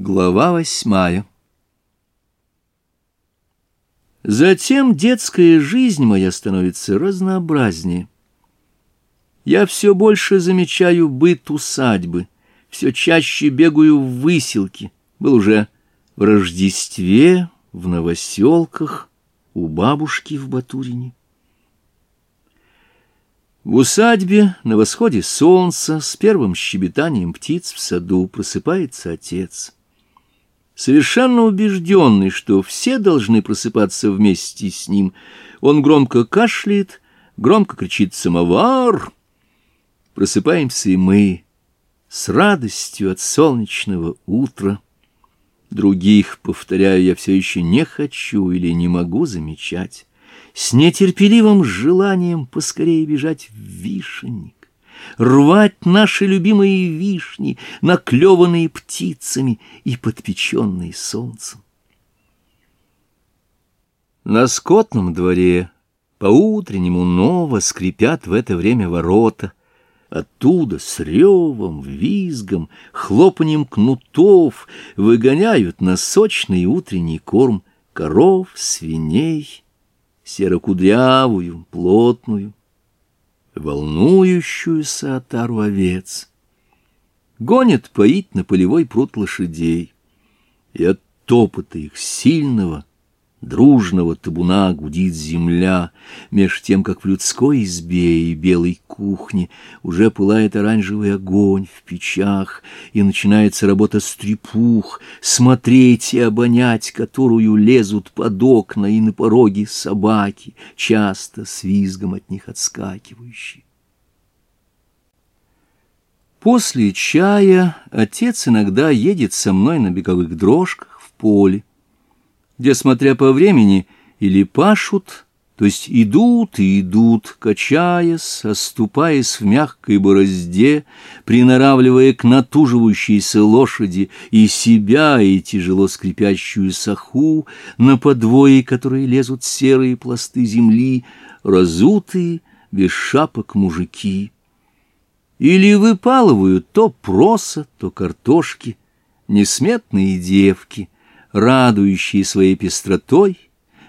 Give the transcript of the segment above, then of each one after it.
Глава восьмая Затем детская жизнь моя становится разнообразнее. Я все больше замечаю быт усадьбы, все чаще бегаю в выселки. Был уже в Рождестве, в Новоселках, у бабушки в Батурине. В усадьбе на восходе солнца с первым щебетанием птиц в саду просыпается отец — Совершенно убежденный, что все должны просыпаться вместе с ним, он громко кашляет, громко кричит «Самовар!». Просыпаемся и мы с радостью от солнечного утра. Других, повторяю, я все еще не хочу или не могу замечать. С нетерпеливым желанием поскорее бежать в вишень рвать наши любимые вишни, наклеванные птицами и подпеченные солнцем. На скотном дворе по-утреннему ново скрипят в это время ворота. Оттуда с ревом, визгом, хлопанием кнутов выгоняют на сочный утренний корм коров, свиней, серокудрявую, плотную, волнующуюся отару овец. Гонят поить на полевой пруд лошадей, и от топота их сильного, дружного табуна гудит земля, меж тем, как в людской избе и белой кухне уже пылает оранжевый огонь в печах, и начинается работа стрепух, смотреть и обонять, которую лезут под окна и на пороги собаки, часто с визгом от них отскакивающие. После чая отец иногда едет со мной на беговых дрожках в поле, где, смотря по времени, или пашут, то есть идут и идут, качаясь, оступаясь в мягкой борозде, приноравливая к натуживающейся лошади и себя, и тяжело скрипящую саху, на подвои, которые лезут серые пласты земли, разутые, без шапок мужики. Или выпалывают то проса, то картошки, несметные девки — радующие своей пестротой,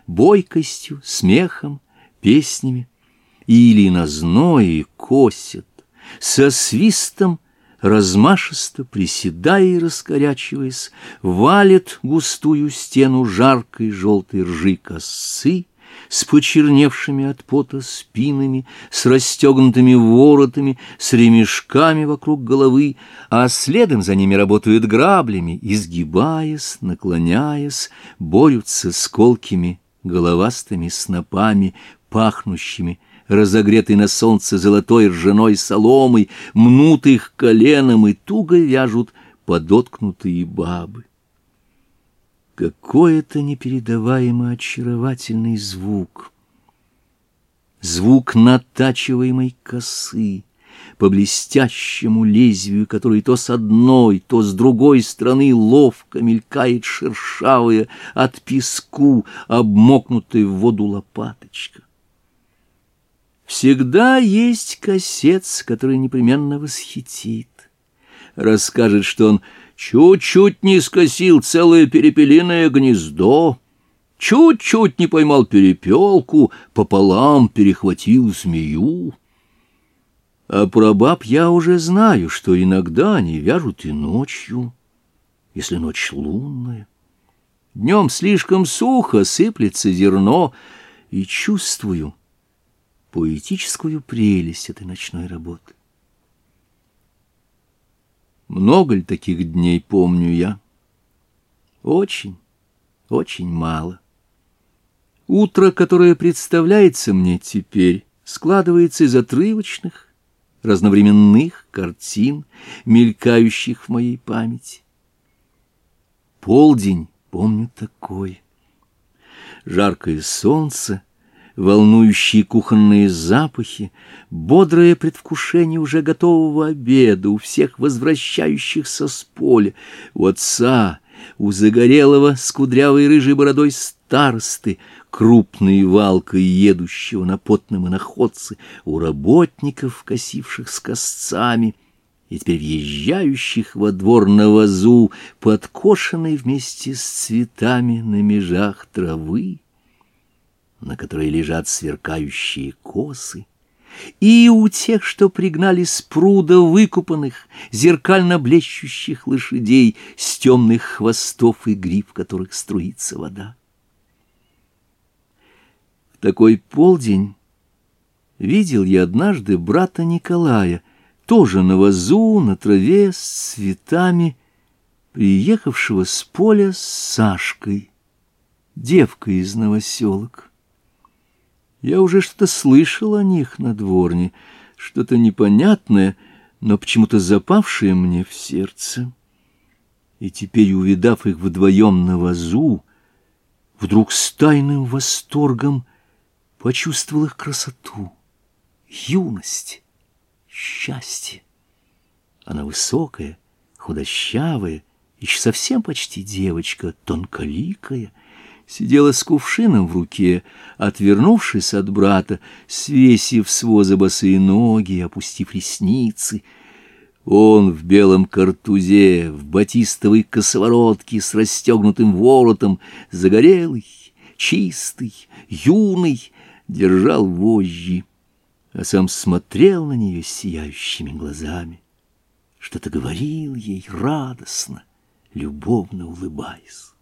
бойкостью, смехом, песнями, или на зное косят, со свистом, размашисто приседая и раскорячиваясь, валит густую стену жаркой желтой ржи косы с почерневшими от пота спинами, с расстегнутыми воротами, с ремешками вокруг головы, а следом за ними работают граблями, изгибаясь, наклоняясь, борются с колкими головастыми снопами, пахнущими, разогретой на солнце золотой ржаной соломой, мнут их коленом и туго вяжут подоткнутые бабы какой-то непередаваемо очаровательный звук. Звук натачиваемой косы по блестящему лезвию, который то с одной, то с другой стороны ловко мелькает шершавая от песку, обмокнутая в воду лопаточка. Всегда есть косец, который непременно восхитит расскажет, что он чуть-чуть не скосил целое перепелиное гнездо, чуть-чуть не поймал перепелку, пополам перехватил змею. А про баб я уже знаю, что иногда они вяжут и ночью, если ночь лунная. Днем слишком сухо сыплется зерно, и чувствую поэтическую прелесть этой ночной работы. Много ли таких дней помню я? Очень, очень мало. Утро, которое представляется мне теперь, складывается из отрывочных, разновременных картин, мелькающих в моей памяти. Полдень помню такой. Жаркое солнце — волнующие кухонные запахи, бодрое предвкушение уже готового обеда у всех возвращающихся с поля, у отца, у загорелого с кудрявой рыжей бородой старсты, крупной валкой едущего на потном иноходце, у работников, косивших с косцами, и теперь въезжающих во двор на вазу, подкошенной вместе с цветами на межах травы на которой лежат сверкающие косы, и у тех, что пригнали с пруда выкупанных, зеркально блещущих лошадей с темных хвостов и гриф, которых струится вода. В такой полдень видел я однажды брата Николая, тоже на вазу, на траве, с цветами, приехавшего с поля с Сашкой, девкой из новоселок. Я уже что-то слышал о них на дворне, что-то непонятное, но почему-то запавшее мне в сердце. И теперь, увидав их вдвоем на вазу, вдруг с тайным восторгом почувствовал их красоту, юность, счастье. Она высокая, худощавая, еще совсем почти девочка, тонколикая — сидела с кувшином в руке, отвернувшись от брата, свесив с воза босые ноги опустив ресницы. Он в белом картузе, в батистовой косоворотке с расстегнутым воротом, загорелый, чистый, юный, держал вожжи, а сам смотрел на нее сияющими глазами. Что-то говорил ей радостно, любовно улыбаясь.